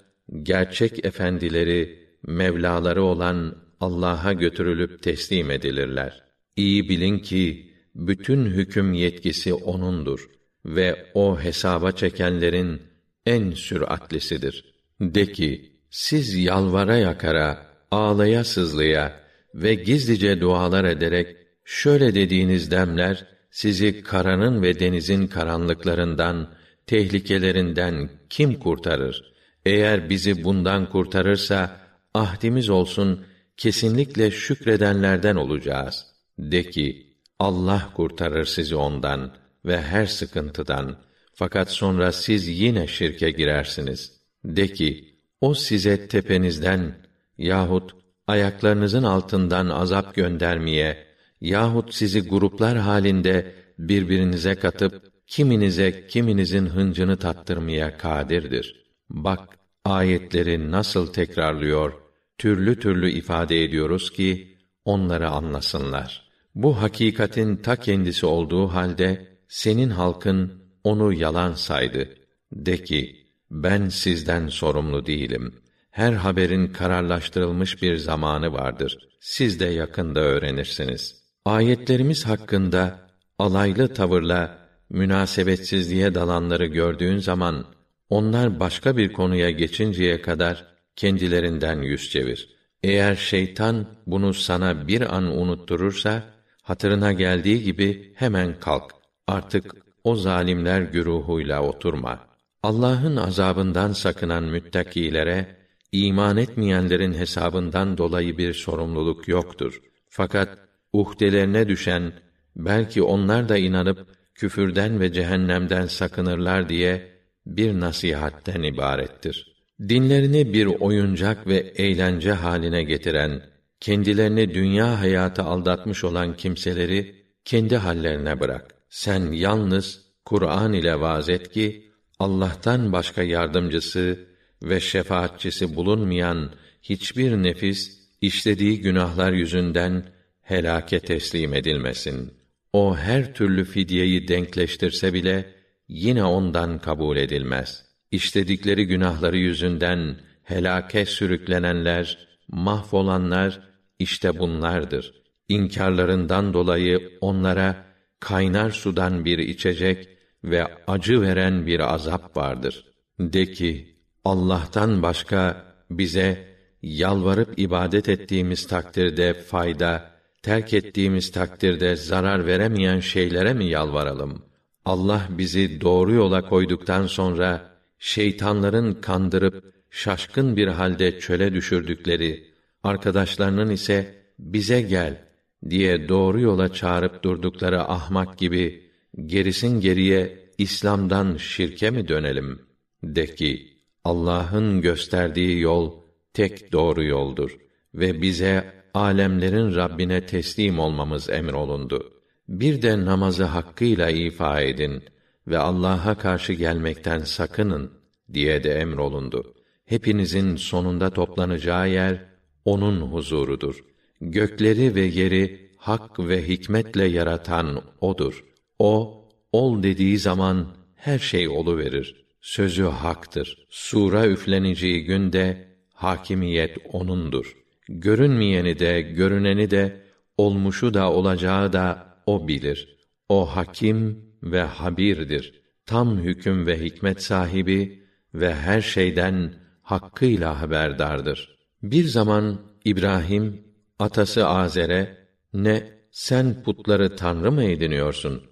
gerçek efendileri, mevlaları olan Allah'a götürülüp teslim edilirler. İyi bilin ki bütün hüküm yetkisi onundur ve o hesaba çekenlerin en süratlisidir. De ki, siz yalvara yakara, ağlaya sızlıya ve gizlice dualar ederek şöyle dediğiniz demler sizi karanın ve denizin karanlıklarından, tehlikelerinden kim kurtarır? Eğer bizi bundan kurtarırsa ahdimiz olsun kesinlikle şükredenlerden olacağız. De ki Allah kurtarır sizi ondan ve her sıkıntıdan. Fakat sonra siz yine şirke girersiniz. De ki o size tepenizden yahut ayaklarınızın altından azap göndermeye yahut sizi gruplar halinde birbirinize katıp kiminize kiminizin hıncını tattırmaya kadirdir. Bak ayetleri nasıl tekrarlıyor, türlü türlü ifade ediyoruz ki onları anlasınlar. Bu hakikatin ta kendisi olduğu halde senin halkın onu yalan saydı. De ki, ben sizden sorumlu değilim. Her haberin kararlaştırılmış bir zamanı vardır. Siz de yakında öğrenirsiniz. Ayetlerimiz hakkında alaylı tavırla münasebetsizliğe dalanları gördüğün zaman onlar başka bir konuya geçinceye kadar kendilerinden yüz çevir. Eğer şeytan bunu sana bir an unutturursa hatırına geldiği gibi hemen kalk. Artık o zalimler güruhuyla oturma. Allah'ın azabından sakınan müttakilere iman etmeyenlerin hesabından dolayı bir sorumluluk yoktur. Fakat uhdelerine düşen belki onlar da inanıp küfürden ve cehennemden sakınırlar diye bir nasihatten ibarettir. Dinlerini bir oyuncak ve eğlence haline getiren, kendilerini dünya hayatı aldatmış olan kimseleri kendi hallerine bırak. Sen yalnız Kur'an ile vaaz et ki Allah'tan başka yardımcısı ve şefaatçisi bulunmayan hiçbir nefis işlediği günahlar yüzünden helake teslim edilmesin. O her türlü fidyeyi denkleştirse bile yine ondan kabul edilmez. İşledikleri günahları yüzünden helake sürüklenenler, mahvolanlar işte bunlardır. İnkarlarından dolayı onlara kaynar sudan bir içecek ve acı veren bir azap vardır. De ki, Allah'tan başka bize yalvarıp ibadet ettiğimiz takdirde fayda, terk ettiğimiz takdirde zarar veremeyen şeylere mi yalvaralım? Allah bizi doğru yola koyduktan sonra şeytanların kandırıp şaşkın bir halde çöle düşürdükleri, arkadaşlarının ise bize gel diye doğru yola çağırıp durdukları ahmak gibi gerisin geriye İslam'dan şirke mi dönelim? De ki, Allah'ın gösterdiği yol tek doğru yoldur ve bize alemlerin Rabbine teslim olmamız emrolundu. Bir de namazı hakkıyla ifa edin ve Allah'a karşı gelmekten sakının diye de emrolundu. Hepinizin sonunda toplanacağı yer onun huzurudur. Gökleri ve yeri hak ve hikmetle yaratan odur. O ol dediği zaman her şey olu verir. Sözü haktır. Sura üfleneceği günde hakimiyet onundur. Görünmeyeni de görüneni de olmuşu da olacağı da o bilir. O hakim ve habirdir. Tam hüküm ve hikmet sahibi ve her şeyden hakkıyla haberdardır. Bir zaman İbrahim atası Azer'e ne sen putları tanrı mı ediniyorsun?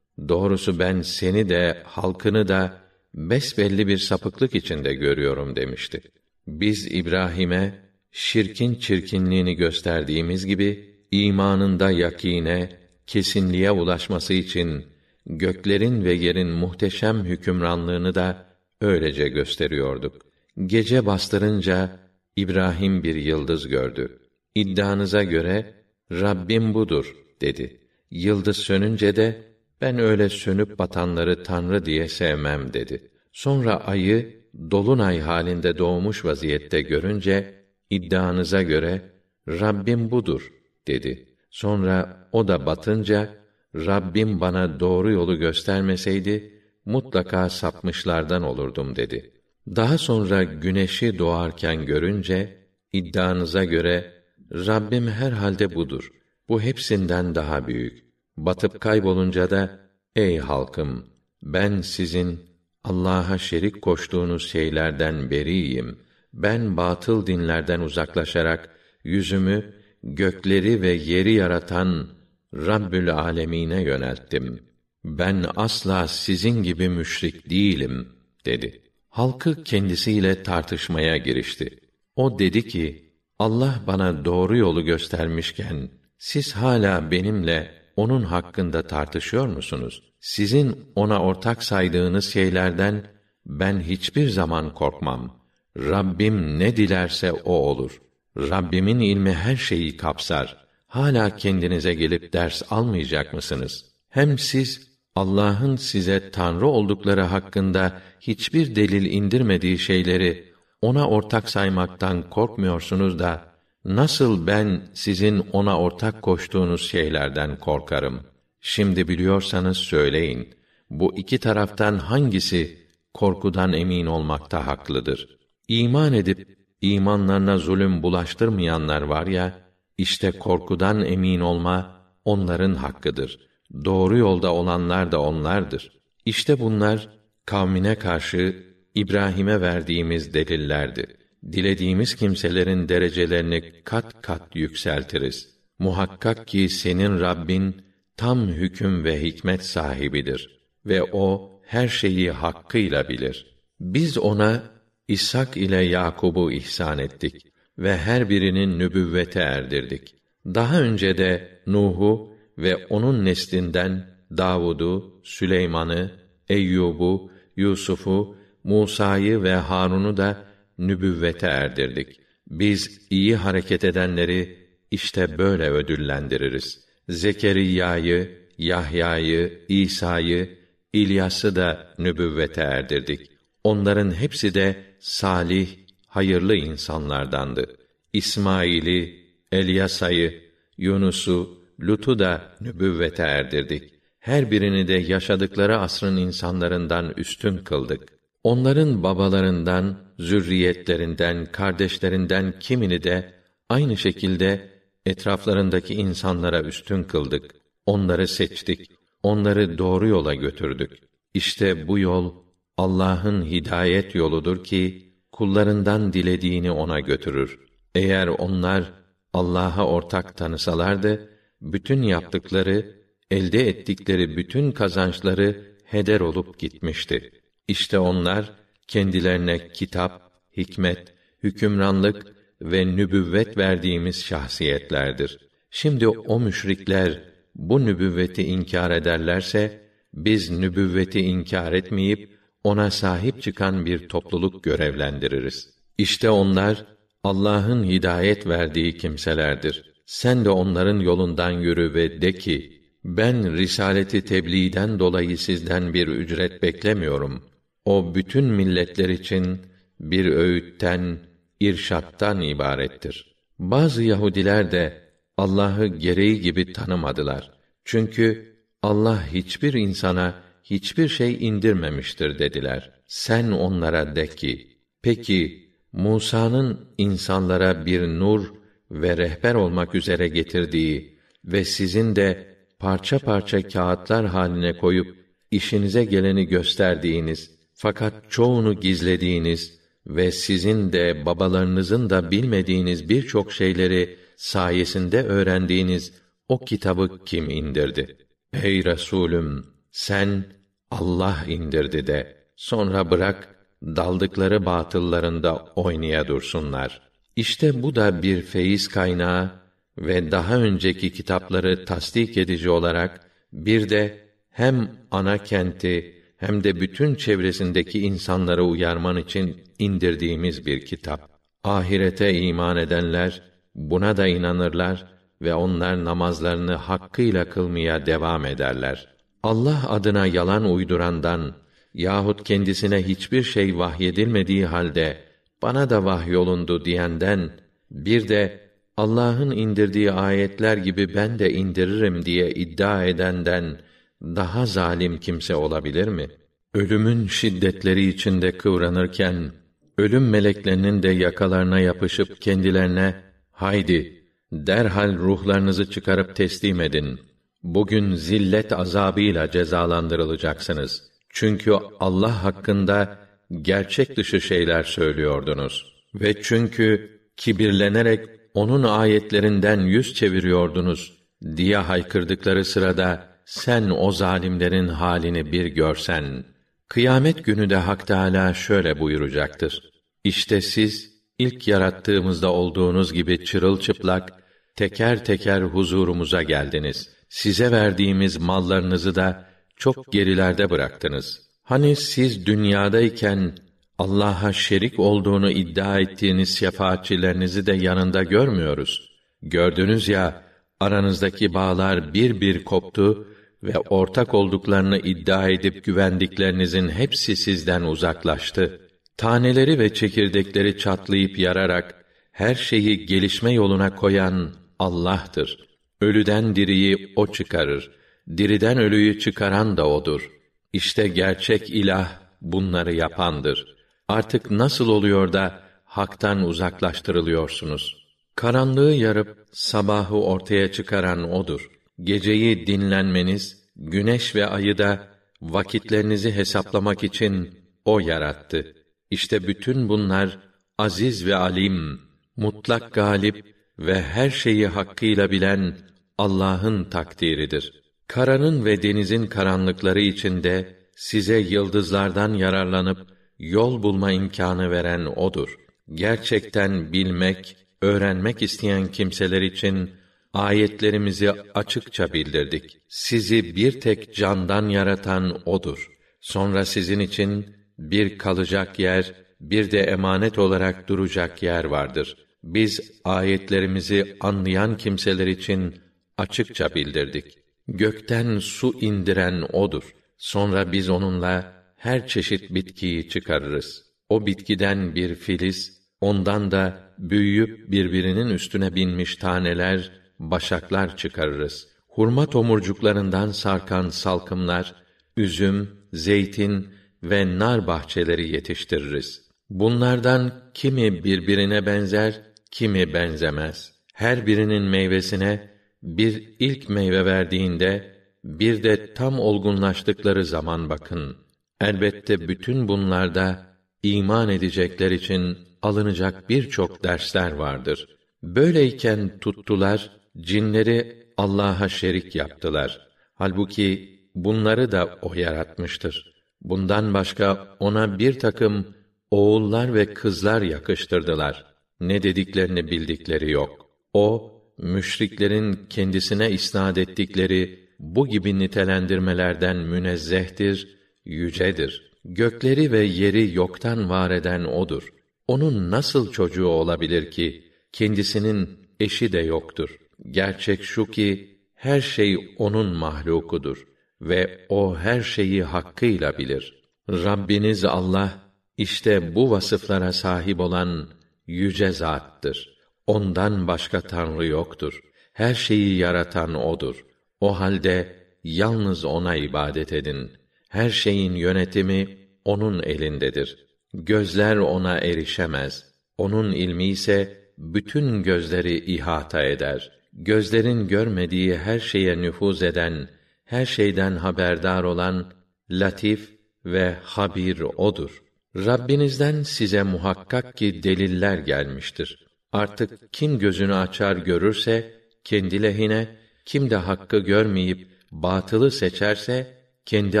Doğrusu ben seni de halkını da besbelli bir sapıklık içinde görüyorum demişti. Biz İbrahim'e şirkin çirkinliğini gösterdiğimiz gibi imanında yakine, kesinliğe ulaşması için göklerin ve yerin muhteşem hükümranlığını da öylece gösteriyorduk. Gece bastırınca İbrahim bir yıldız gördü. İddianıza göre Rabbim budur dedi. Yıldız sönünce de ben öyle sönüp batanları tanrı diye sevmem dedi. Sonra ayı dolunay halinde doğmuş vaziyette görünce iddianıza göre Rabbim budur dedi. Sonra o da batınca Rabbim bana doğru yolu göstermeseydi mutlaka sapmışlardan olurdum dedi. Daha sonra güneşi doğarken görünce iddianıza göre Rabbim herhalde budur. Bu hepsinden daha büyük. Batıp kaybolunca da ey halkım ben sizin Allah'a şerik koştuğunuz şeylerden beriyim. Ben batıl dinlerden uzaklaşarak yüzümü gökleri ve yeri yaratan Rabbül Alemine yönelttim. Ben asla sizin gibi müşrik değilim dedi. Halkı kendisiyle tartışmaya girişti. O dedi ki: Allah bana doğru yolu göstermişken siz hala benimle onun hakkında tartışıyor musunuz? Sizin ona ortak saydığınız şeylerden ben hiçbir zaman korkmam. Rabbim ne dilerse o olur. Rabbimin ilmi her şeyi kapsar. Hala kendinize gelip ders almayacak mısınız? Hem siz Allah'ın size tanrı oldukları hakkında hiçbir delil indirmediği şeyleri ona ortak saymaktan korkmuyorsunuz da nasıl ben sizin ona ortak koştuğunuz şeylerden korkarım? Şimdi biliyorsanız söyleyin. Bu iki taraftan hangisi korkudan emin olmakta haklıdır? İman edip imanlarına zulüm bulaştırmayanlar var ya, işte korkudan emin olma onların hakkıdır. Doğru yolda olanlar da onlardır. İşte bunlar kavmine karşı İbrahim'e verdiğimiz delillerdi. Dilediğimiz kimselerin derecelerini kat kat yükseltiriz. Muhakkak ki senin Rabbin tam hüküm ve hikmet sahibidir ve o her şeyi hakkıyla bilir. Biz ona İshak ile Yakub'u ihsan ettik ve her birinin nübüvvete erdirdik. Daha önce de Nuh'u ve onun neslinden Davud'u, Süleyman'ı, Eyyub'u, Yusuf'u, Musa'yı ve Harun'u da nübüvvete erdirdik. Biz iyi hareket edenleri işte böyle ödüllendiririz. Zekeriya'yı, Yahya'yı, İsa'yı, İlyas'ı da nübüvvete erdirdik. Onların hepsi de salih, hayırlı insanlardandı. İsmail'i, Elyasa'yı, Yunus'u, Lut'u da nübüvvete erdirdik. Her birini de yaşadıkları asrın insanlarından üstün kıldık. Onların babalarından, zürriyetlerinden, kardeşlerinden kimini de aynı şekilde etraflarındaki insanlara üstün kıldık. Onları seçtik. Onları doğru yola götürdük. İşte bu yol Allah'ın hidayet yoludur ki kullarından dilediğini ona götürür. Eğer onlar Allah'a ortak tanısalardı bütün yaptıkları, elde ettikleri bütün kazançları heder olup gitmişti. İşte onlar kendilerine kitap, hikmet, hükümranlık ve nübüvvet verdiğimiz şahsiyetlerdir. Şimdi o müşrikler bu nübüvveti inkar ederlerse biz nübüvveti inkar etmeyip ona sahip çıkan bir topluluk görevlendiririz. İşte onlar Allah'ın hidayet verdiği kimselerdir. Sen de onların yolundan yürü ve de ki ben risaleti tebliğden dolayı sizden bir ücret beklemiyorum. O bütün milletler için bir öğütten, irşattan ibarettir. Bazı Yahudiler de Allah'ı gereği gibi tanımadılar. Çünkü Allah hiçbir insana hiçbir şey indirmemiştir dediler. Sen onlara de ki, peki Musa'nın insanlara bir nur ve rehber olmak üzere getirdiği ve sizin de parça parça kağıtlar haline koyup işinize geleni gösterdiğiniz fakat çoğunu gizlediğiniz ve sizin de babalarınızın da bilmediğiniz birçok şeyleri sayesinde öğrendiğiniz o kitabı kim indirdi? Ey Resulüm, sen Allah indirdi de sonra bırak daldıkları batıllarında oynaya dursunlar. İşte bu da bir feyiz kaynağı ve daha önceki kitapları tasdik edici olarak bir de hem ana kenti hem de bütün çevresindeki insanları uyarman için indirdiğimiz bir kitap. Ahirete iman edenler buna da inanırlar ve onlar namazlarını hakkıyla kılmaya devam ederler. Allah adına yalan uydurandan yahut kendisine hiçbir şey vahyedilmediği halde bana da vahyolundu diyenden bir de Allah'ın indirdiği ayetler gibi ben de indiririm diye iddia edenden daha zalim kimse olabilir mi? Ölümün şiddetleri içinde kıvranırken ölüm meleklerinin de yakalarına yapışıp kendilerine haydi derhal ruhlarınızı çıkarıp teslim edin. Bugün zillet azabıyla cezalandırılacaksınız. Çünkü Allah hakkında gerçek dışı şeyler söylüyordunuz ve çünkü kibirlenerek onun ayetlerinden yüz çeviriyordunuz diye haykırdıkları sırada sen o zalimlerin halini bir görsen kıyamet günü de Hak Teâlâ şöyle buyuracaktır. İşte siz ilk yarattığımızda olduğunuz gibi çırılçıplak teker teker huzurumuza geldiniz. Size verdiğimiz mallarınızı da çok gerilerde bıraktınız. Hani siz dünyadayken Allah'a şerik olduğunu iddia ettiğiniz şefaatçilerinizi de yanında görmüyoruz. Gördünüz ya, aranızdaki bağlar bir bir koptu ve ortak olduklarını iddia edip güvendiklerinizin hepsi sizden uzaklaştı. Taneleri ve çekirdekleri çatlayıp yararak her şeyi gelişme yoluna koyan Allah'tır. Ölüden diriyi o çıkarır. Diriden ölüyü çıkaran da odur. İşte gerçek ilah bunları yapandır. Artık nasıl oluyor da haktan uzaklaştırılıyorsunuz? Karanlığı yarıp sabahı ortaya çıkaran odur. Geceyi dinlenmeniz, güneş ve ayı da vakitlerinizi hesaplamak için o yarattı. İşte bütün bunlar aziz ve alim, mutlak galip ve her şeyi hakkıyla bilen Allah'ın takdiridir. Karanın ve denizin karanlıkları içinde size yıldızlardan yararlanıp yol bulma imkanı veren odur. Gerçekten bilmek, öğrenmek isteyen kimseler için ayetlerimizi açıkça bildirdik. Sizi bir tek candan yaratan odur. Sonra sizin için bir kalacak yer, bir de emanet olarak duracak yer vardır. Biz ayetlerimizi anlayan kimseler için açıkça bildirdik. Gökten su indiren odur. Sonra biz onunla her çeşit bitkiyi çıkarırız. O bitkiden bir filiz, ondan da büyüyüp birbirinin üstüne binmiş taneler, başaklar çıkarırız. Hurma tomurcuklarından sarkan salkımlar, üzüm, zeytin ve nar bahçeleri yetiştiririz. Bunlardan kimi birbirine benzer, kimi benzemez. Her birinin meyvesine bir ilk meyve verdiğinde bir de tam olgunlaştıkları zaman bakın. Elbette bütün bunlarda iman edecekler için alınacak birçok dersler vardır. Böyleyken tuttular, cinleri Allah'a şerik yaptılar. Halbuki bunları da o yaratmıştır. Bundan başka ona bir takım oğullar ve kızlar yakıştırdılar. Ne dediklerini bildikleri yok. O, müşriklerin kendisine isnad ettikleri bu gibi nitelendirmelerden münezzehtir, yücedir. Gökleri ve yeri yoktan var eden odur. Onun nasıl çocuğu olabilir ki kendisinin eşi de yoktur. Gerçek şu ki her şey onun mahlukudur ve o her şeyi hakkıyla bilir. Rabbiniz Allah işte bu vasıflara sahip olan yüce zattır. Ondan başka tanrı yoktur. Her şeyi yaratan odur. O halde yalnız ona ibadet edin. Her şeyin yönetimi onun elindedir. Gözler ona erişemez. Onun ilmi ise bütün gözleri ihata eder. Gözlerin görmediği her şeye nüfuz eden, her şeyden haberdar olan latif ve habir odur. Rabbinizden size muhakkak ki deliller gelmiştir. Artık kim gözünü açar görürse kendi lehine, kim de hakkı görmeyip batılı seçerse kendi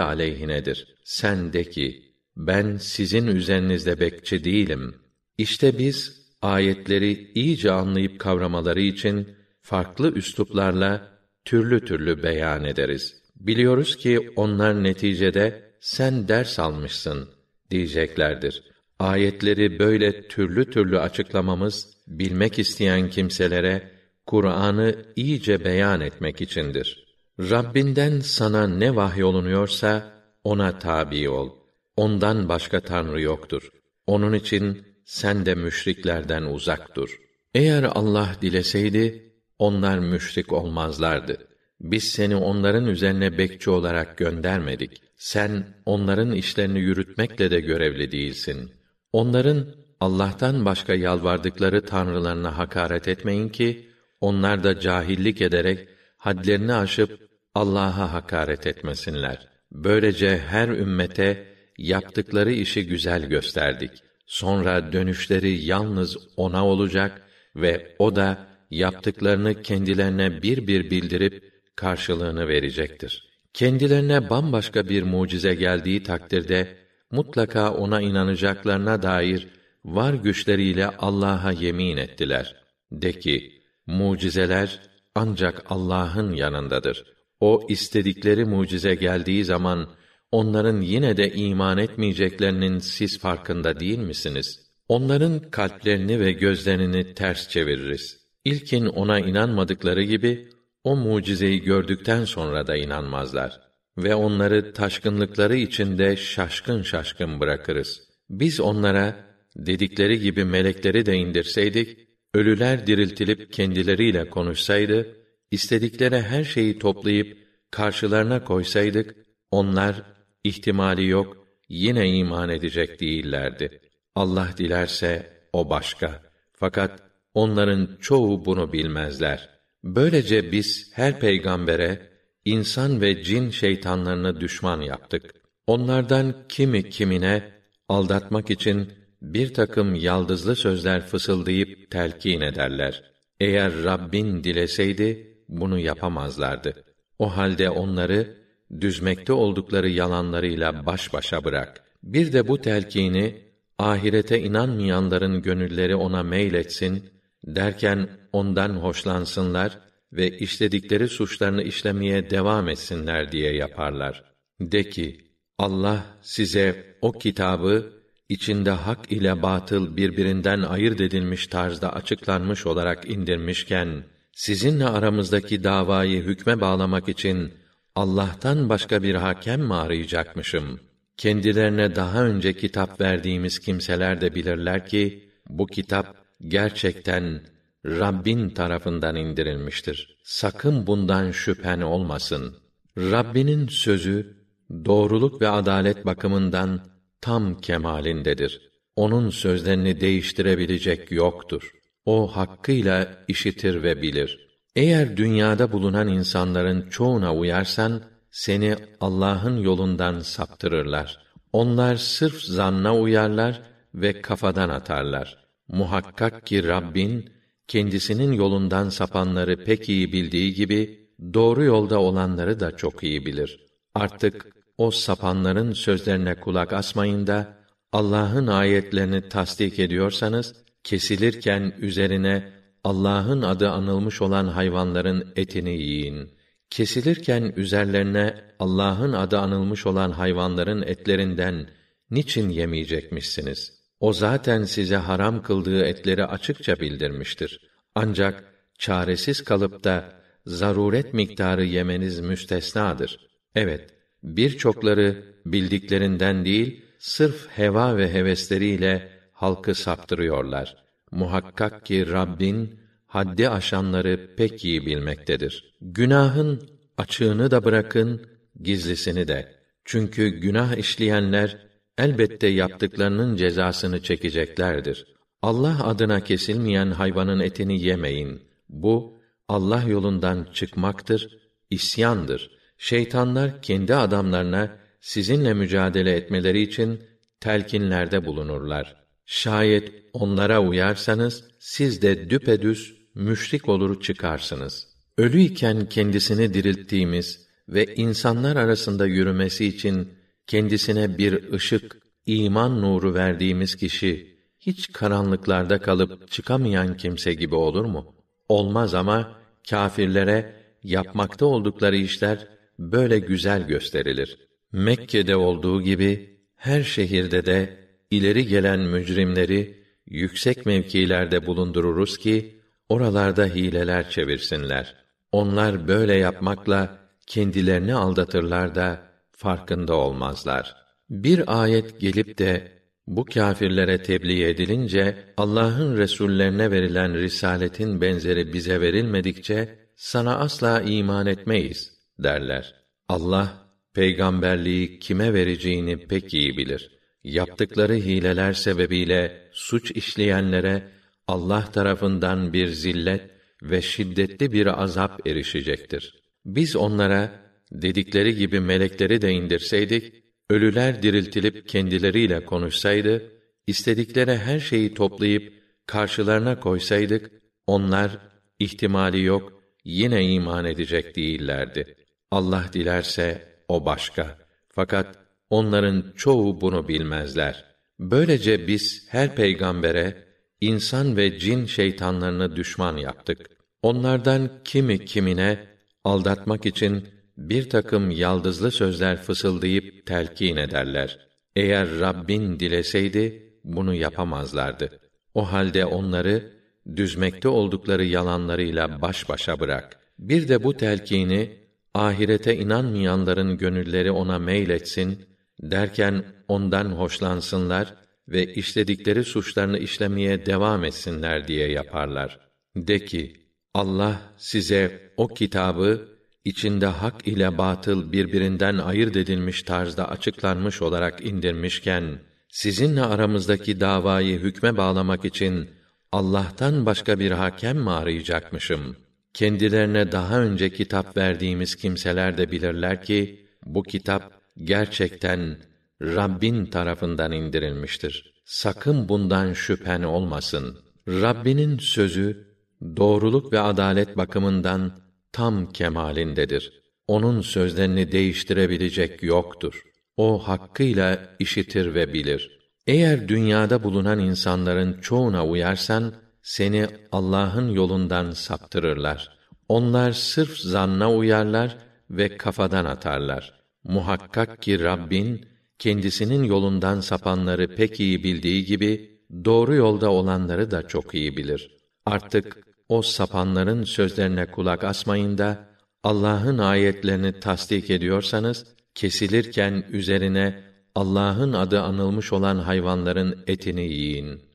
aleyhinedir. Sen de ki ben sizin üzerinizde bekçi değilim. İşte biz ayetleri iyice anlayıp kavramaları için farklı üsluplarla türlü türlü beyan ederiz. Biliyoruz ki onlar neticede sen ders almışsın diyeceklerdir. Ayetleri böyle türlü türlü açıklamamız bilmek isteyen kimselere Kur'an'ı iyice beyan etmek içindir. Rabbinden sana ne vahyolunuyorsa ona tabi ol. Ondan başka tanrı yoktur. Onun için sen de müşriklerden uzak dur. Eğer Allah dileseydi onlar müşrik olmazlardı. Biz seni onların üzerine bekçi olarak göndermedik. Sen onların işlerini yürütmekle de görevli değilsin. Onların Allah'tan başka yalvardıkları tanrılarına hakaret etmeyin ki onlar da cahillik ederek hadlerini aşıp Allah'a hakaret etmesinler. Böylece her ümmete yaptıkları işi güzel gösterdik. Sonra dönüşleri yalnız ona olacak ve o da yaptıklarını kendilerine bir bir bildirip karşılığını verecektir. Kendilerine bambaşka bir mucize geldiği takdirde mutlaka ona inanacaklarına dair var güçleriyle Allah'a yemin ettiler. De ki, mucizeler ancak Allah'ın yanındadır. O istedikleri mucize geldiği zaman onların yine de iman etmeyeceklerinin siz farkında değil misiniz? Onların kalplerini ve gözlerini ters çeviririz. İlkin ona inanmadıkları gibi o mucizeyi gördükten sonra da inanmazlar ve onları taşkınlıkları içinde şaşkın şaşkın bırakırız. Biz onlara dedikleri gibi melekleri de indirseydik, ölüler diriltilip kendileriyle konuşsaydı, istedikleri her şeyi toplayıp karşılarına koysaydık, onlar ihtimali yok, yine iman edecek değillerdi. Allah dilerse o başka. Fakat onların çoğu bunu bilmezler. Böylece biz her peygambere insan ve cin şeytanlarını düşman yaptık. Onlardan kimi kimine aldatmak için bir takım yaldızlı sözler fısıldayıp telkin ederler. Eğer Rabbin dileseydi bunu yapamazlardı. O halde onları düzmekte oldukları yalanlarıyla baş başa bırak. Bir de bu telkini ahirete inanmayanların gönülleri ona meyletsin derken ondan hoşlansınlar ve işledikleri suçlarını işlemeye devam etsinler diye yaparlar. De ki, Allah size o kitabı içinde hak ile batıl birbirinden ayırt edilmiş tarzda açıklanmış olarak indirmişken sizinle aramızdaki davayı hükme bağlamak için Allah'tan başka bir hakem mi arayacakmışım? Kendilerine daha önce kitap verdiğimiz kimseler de bilirler ki bu kitap gerçekten Rabbin tarafından indirilmiştir. Sakın bundan şüphen olmasın. Rabbinin sözü doğruluk ve adalet bakımından tam kemalindedir. Onun sözlerini değiştirebilecek yoktur. O hakkıyla işitir ve bilir. Eğer dünyada bulunan insanların çoğuna uyarsan, seni Allah'ın yolundan saptırırlar. Onlar sırf zanna uyarlar ve kafadan atarlar. Muhakkak ki Rabbin, kendisinin yolundan sapanları pek iyi bildiği gibi, doğru yolda olanları da çok iyi bilir. Artık o sapanların sözlerine kulak asmayın da Allah'ın ayetlerini tasdik ediyorsanız kesilirken üzerine Allah'ın adı anılmış olan hayvanların etini yiyin. kesilirken üzerlerine Allah'ın adı anılmış olan hayvanların etlerinden niçin yemeyecekmişsiniz? O zaten size haram kıldığı etleri açıkça bildirmiştir. Ancak çaresiz kalıp da zaruret miktarı yemeniz müstesnadır. Evet, birçokları bildiklerinden değil, sırf heva ve hevesleriyle halkı saptırıyorlar. Muhakkak ki Rabbin haddi aşanları pek iyi bilmektedir. Günahın açığını da bırakın, gizlisini de. Çünkü günah işleyenler elbette yaptıklarının cezasını çekeceklerdir. Allah adına kesilmeyen hayvanın etini yemeyin. Bu Allah yolundan çıkmaktır, isyandır. Şeytanlar kendi adamlarına sizinle mücadele etmeleri için telkinlerde bulunurlar. Şayet onlara uyarsanız siz de düpedüz müşrik olur çıkarsınız. Ölü iken kendisini dirilttiğimiz ve insanlar arasında yürümesi için kendisine bir ışık, iman nuru verdiğimiz kişi hiç karanlıklarda kalıp çıkamayan kimse gibi olur mu? Olmaz ama kâfirlere yapmakta oldukları işler böyle güzel gösterilir. Mekke'de olduğu gibi her şehirde de ileri gelen mücrimleri yüksek mevkilerde bulundururuz ki oralarda hileler çevirsinler. Onlar böyle yapmakla kendilerini aldatırlar da farkında olmazlar. Bir ayet gelip de bu kâfirlere tebliğ edilince Allah'ın resullerine verilen risaletin benzeri bize verilmedikçe sana asla iman etmeyiz derler. Allah peygamberliği kime vereceğini pek iyi bilir. Yaptıkları hileler sebebiyle suç işleyenlere Allah tarafından bir zillet ve şiddetli bir azap erişecektir. Biz onlara dedikleri gibi melekleri de indirseydik, ölüler diriltilip kendileriyle konuşsaydı, istedikleri her şeyi toplayıp karşılarına koysaydık, onlar ihtimali yok yine iman edecek değillerdi. Allah dilerse o başka. Fakat onların çoğu bunu bilmezler. Böylece biz her peygambere insan ve cin şeytanlarını düşman yaptık. Onlardan kimi kimine aldatmak için bir takım yaldızlı sözler fısıldayıp telkin ederler. Eğer Rabbin dileseydi bunu yapamazlardı. O halde onları düzmekte oldukları yalanlarıyla baş başa bırak. Bir de bu telkini ahirete inanmayanların gönülleri ona meyletsin derken ondan hoşlansınlar ve işledikleri suçlarını işlemeye devam etsinler diye yaparlar. De ki, Allah size o kitabı içinde hak ile batıl birbirinden ayırt edilmiş tarzda açıklanmış olarak indirmişken sizinle aramızdaki davayı hükme bağlamak için Allah'tan başka bir hakem mi arayacakmışım? Kendilerine daha önce kitap verdiğimiz kimseler de bilirler ki bu kitap gerçekten Rabbin tarafından indirilmiştir. Sakın bundan şüphen olmasın. Rabbinin sözü doğruluk ve adalet bakımından tam kemalindedir. Onun sözlerini değiştirebilecek yoktur. O hakkıyla işitir ve bilir. Eğer dünyada bulunan insanların çoğuna uyarsan, seni Allah'ın yolundan saptırırlar. Onlar sırf zanna uyarlar ve kafadan atarlar. Muhakkak ki Rabbin, kendisinin yolundan sapanları pek iyi bildiği gibi, doğru yolda olanları da çok iyi bilir. Artık o sapanların sözlerine kulak asmayın da Allah'ın ayetlerini tasdik ediyorsanız kesilirken üzerine Allah'ın adı anılmış olan hayvanların etini yiyin.